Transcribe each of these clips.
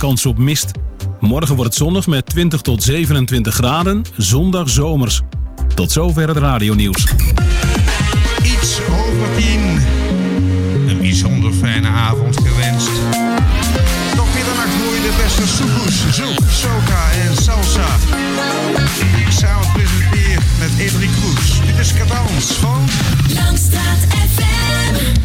kans op mist. Morgen wordt het zonnig met 20 tot 27 graden. Zondag zomers. Tot zover het radionieuws. Iets over tien. Een bijzonder fijne avond gewenst. Tot middernacht hoor je de beste soepoes, zoek, soca en salsa. Samen presenteer met Edri Kroes. Dit is Cadans van... Langstraat FM.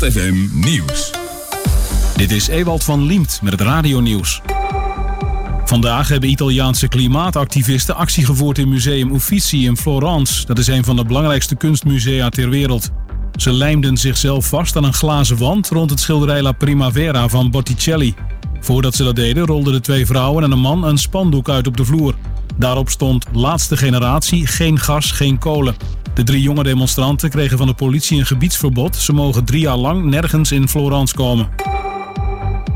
FM Nieuws. Dit is Ewald van Liemt met het radionieuws. Vandaag hebben Italiaanse klimaatactivisten actie gevoerd in Museum Uffizi in Florence. Dat is een van de belangrijkste kunstmusea ter wereld. Ze lijmden zichzelf vast aan een glazen wand rond het schilderij La Primavera van Botticelli. Voordat ze dat deden rolden de twee vrouwen en een man een spandoek uit op de vloer. Daarop stond laatste generatie, geen gas, geen kolen. De drie jonge demonstranten kregen van de politie een gebiedsverbod. Ze mogen drie jaar lang nergens in Florence komen.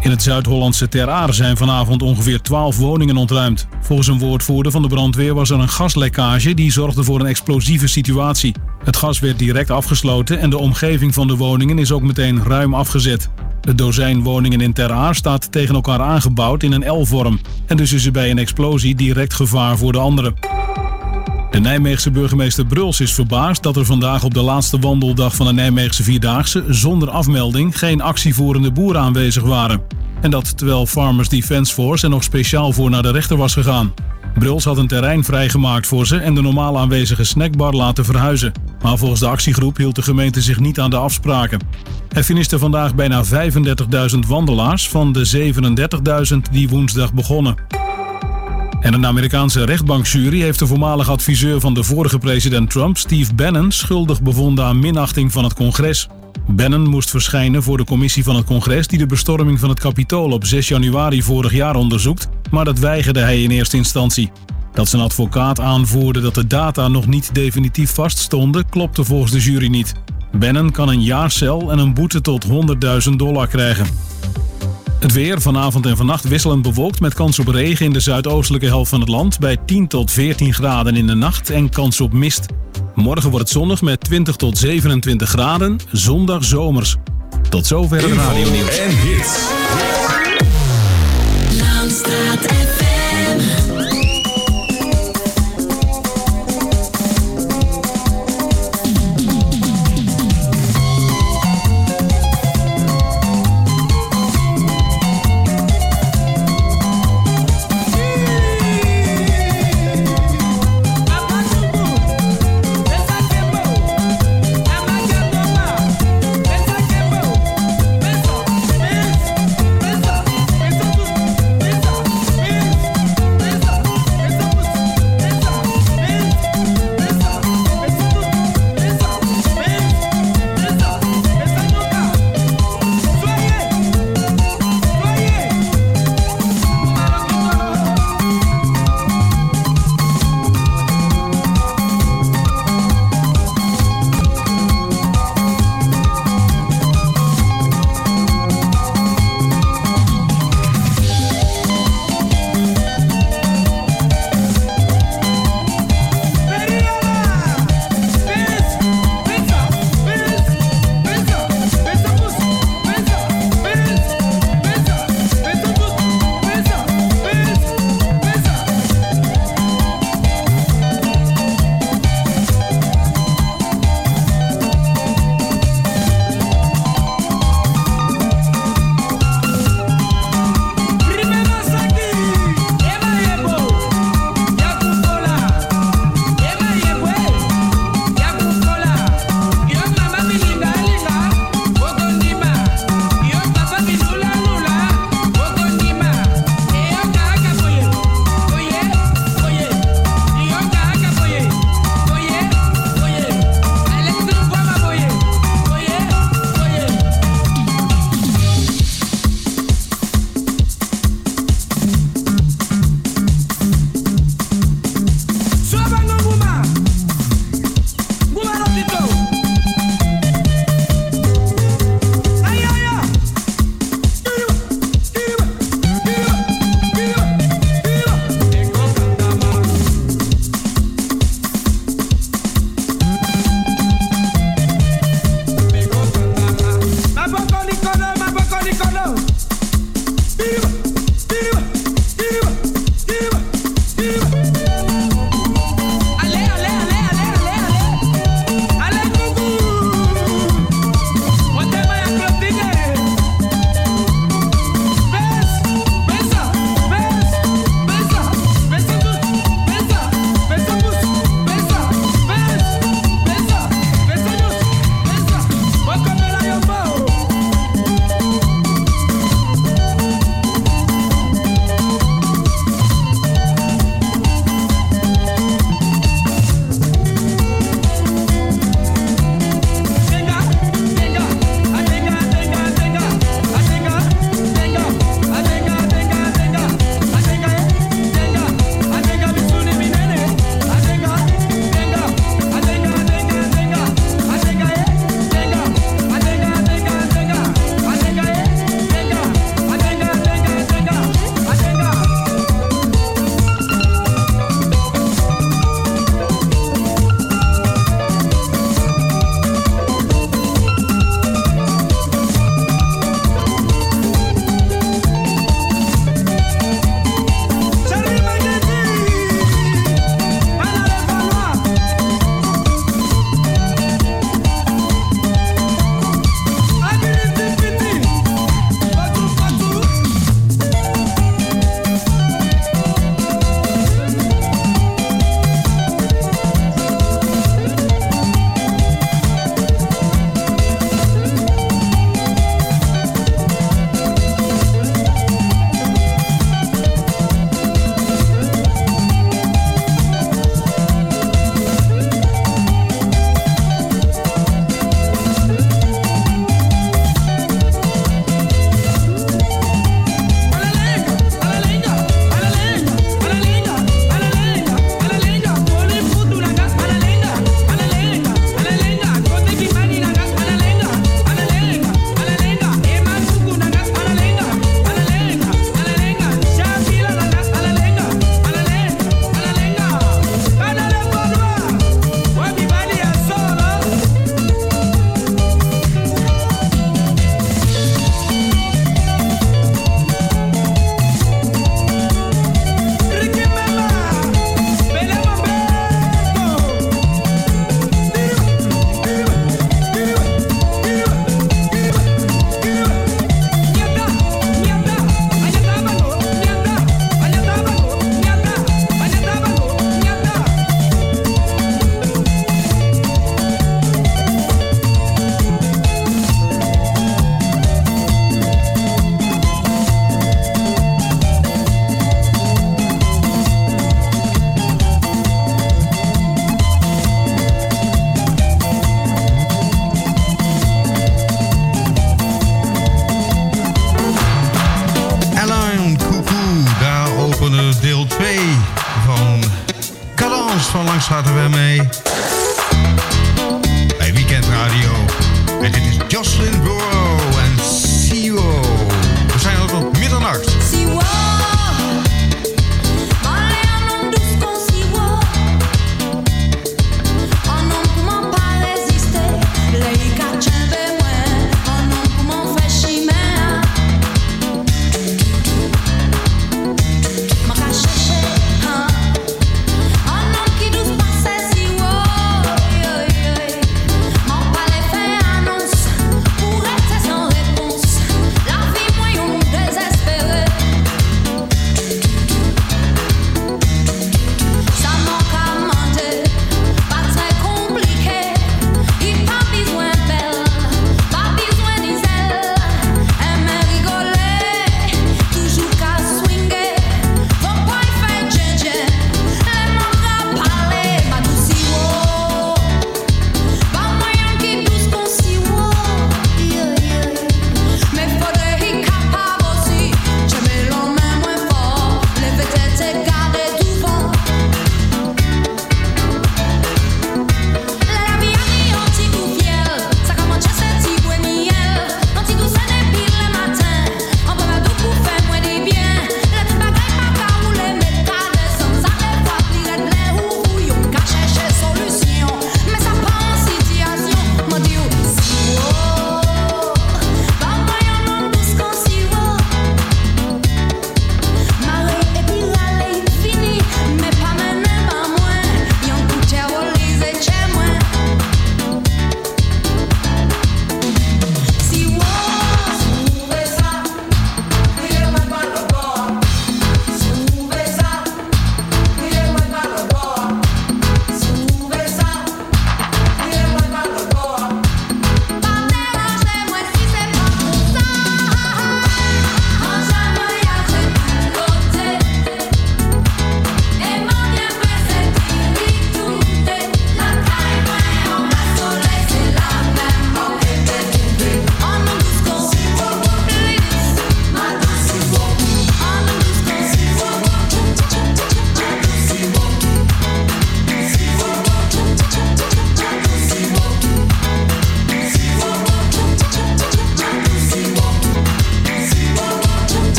In het Zuid-Hollandse Ter Aar zijn vanavond ongeveer 12 woningen ontruimd. Volgens een woordvoerder van de brandweer was er een gaslekkage die zorgde voor een explosieve situatie. Het gas werd direct afgesloten en de omgeving van de woningen is ook meteen ruim afgezet. Het dozijn woningen in Ter Aar staat tegen elkaar aangebouwd in een L-vorm. En dus is er bij een explosie direct gevaar voor de anderen. De Nijmeegse burgemeester Bruls is verbaasd dat er vandaag op de laatste wandeldag van de Nijmeegse Vierdaagse zonder afmelding geen actievoerende boeren aanwezig waren. En dat terwijl Farmers Defence Force er nog speciaal voor naar de rechter was gegaan. Bruls had een terrein vrijgemaakt voor ze en de normaal aanwezige snackbar laten verhuizen. Maar volgens de actiegroep hield de gemeente zich niet aan de afspraken. Er finisten vandaag bijna 35.000 wandelaars van de 37.000 die woensdag begonnen. En een Amerikaanse rechtbankjury heeft de voormalige adviseur van de vorige president Trump, Steve Bannon, schuldig bevonden aan minachting van het congres. Bannon moest verschijnen voor de commissie van het congres die de bestorming van het Capitool op 6 januari vorig jaar onderzoekt, maar dat weigerde hij in eerste instantie. Dat zijn advocaat aanvoerde dat de data nog niet definitief vaststonden, klopte volgens de jury niet. Bannon kan een jaar cel en een boete tot 100.000 dollar krijgen. Het weer vanavond en vannacht wisselend bewolkt met kans op regen in de zuidoostelijke helft van het land bij 10 tot 14 graden in de nacht en kans op mist. Morgen wordt het zonnig met 20 tot 27 graden, zondag zomers. Tot zover het radio nieuws. En hits.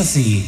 assim,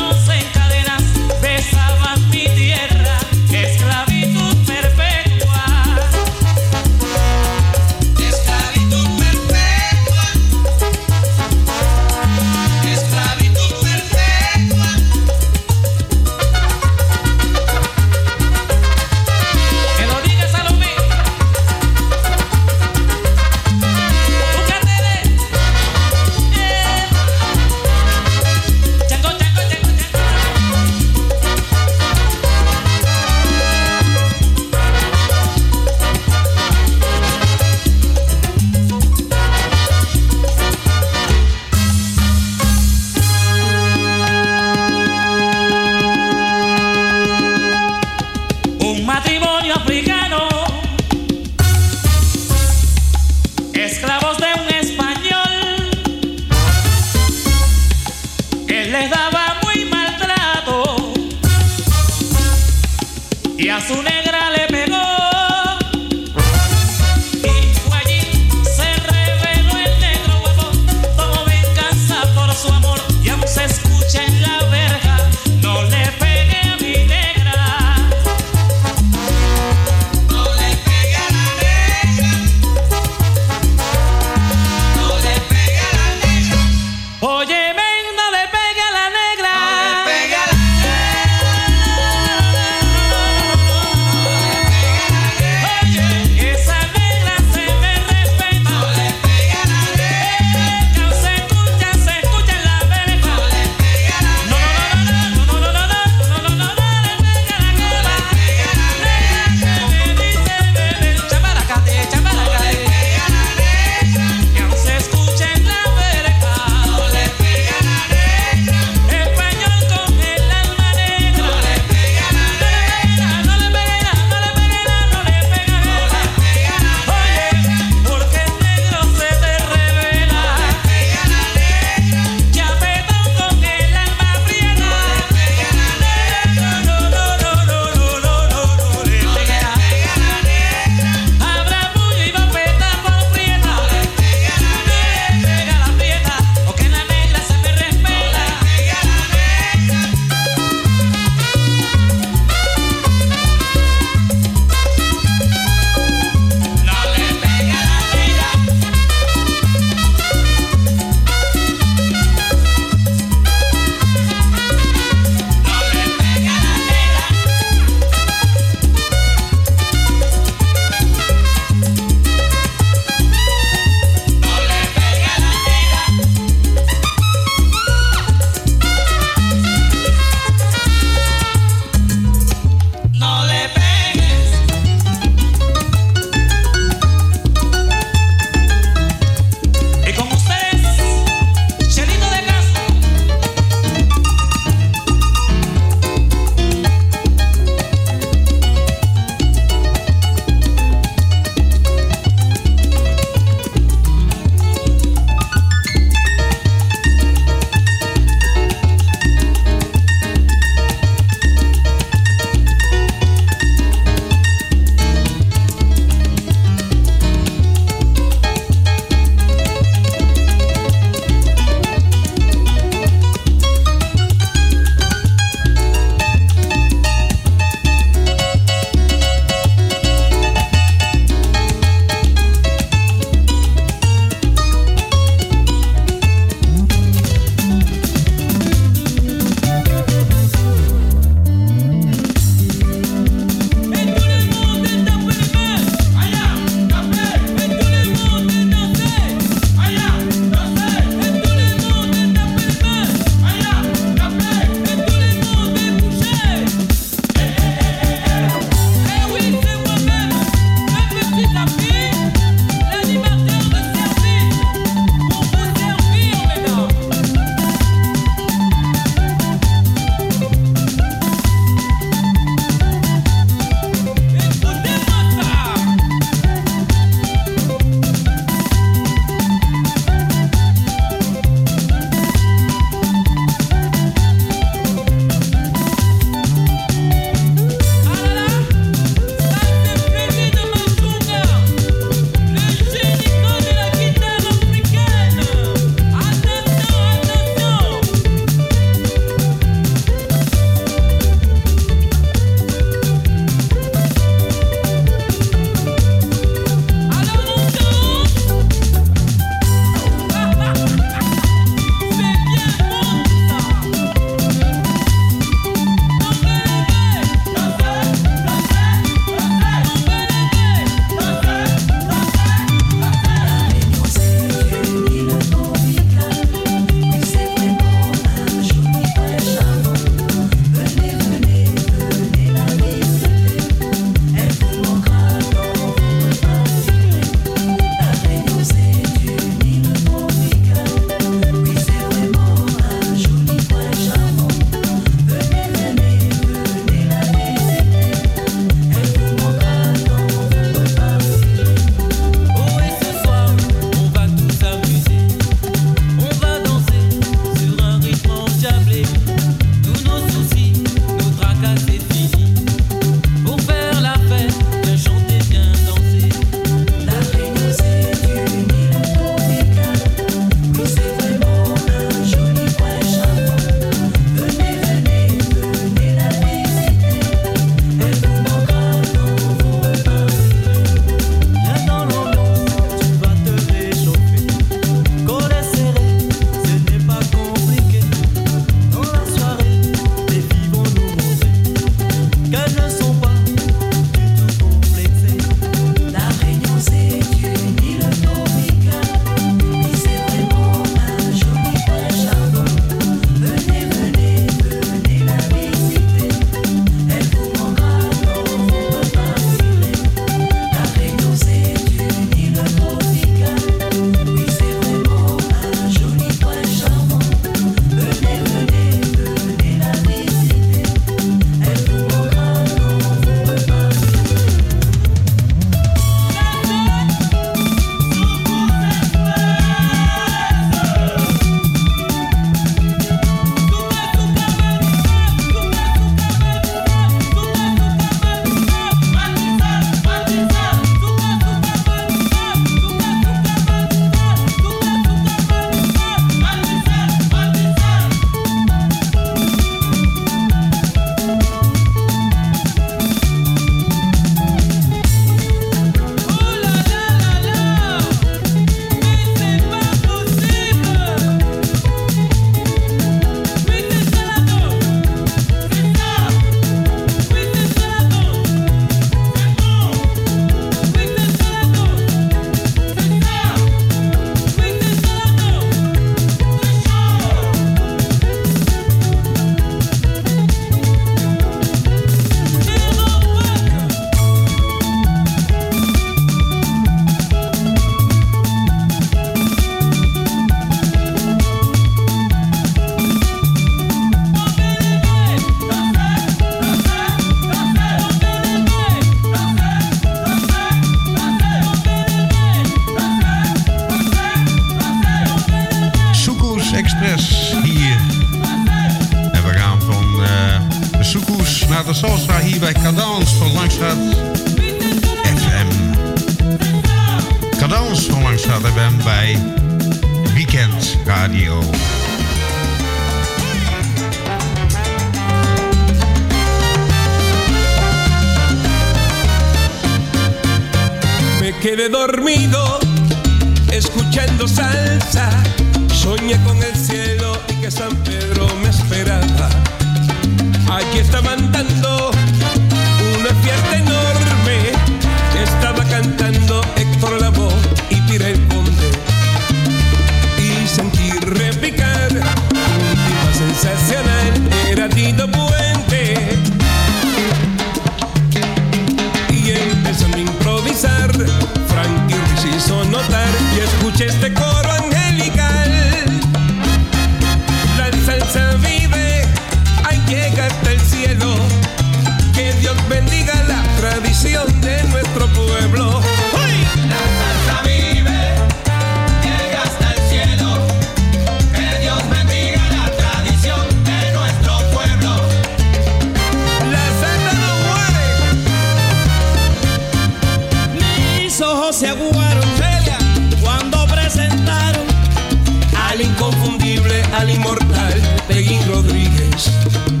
Peggy Rodríguez.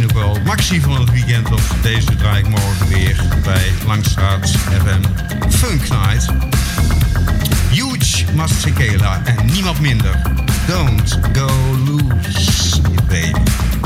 Misschien ook wel Maxi van het weekend. Want deze draai ik morgen weer bij Langstraat FM Funk Night. Huge Masekela en niemand minder. Don't go loose, baby.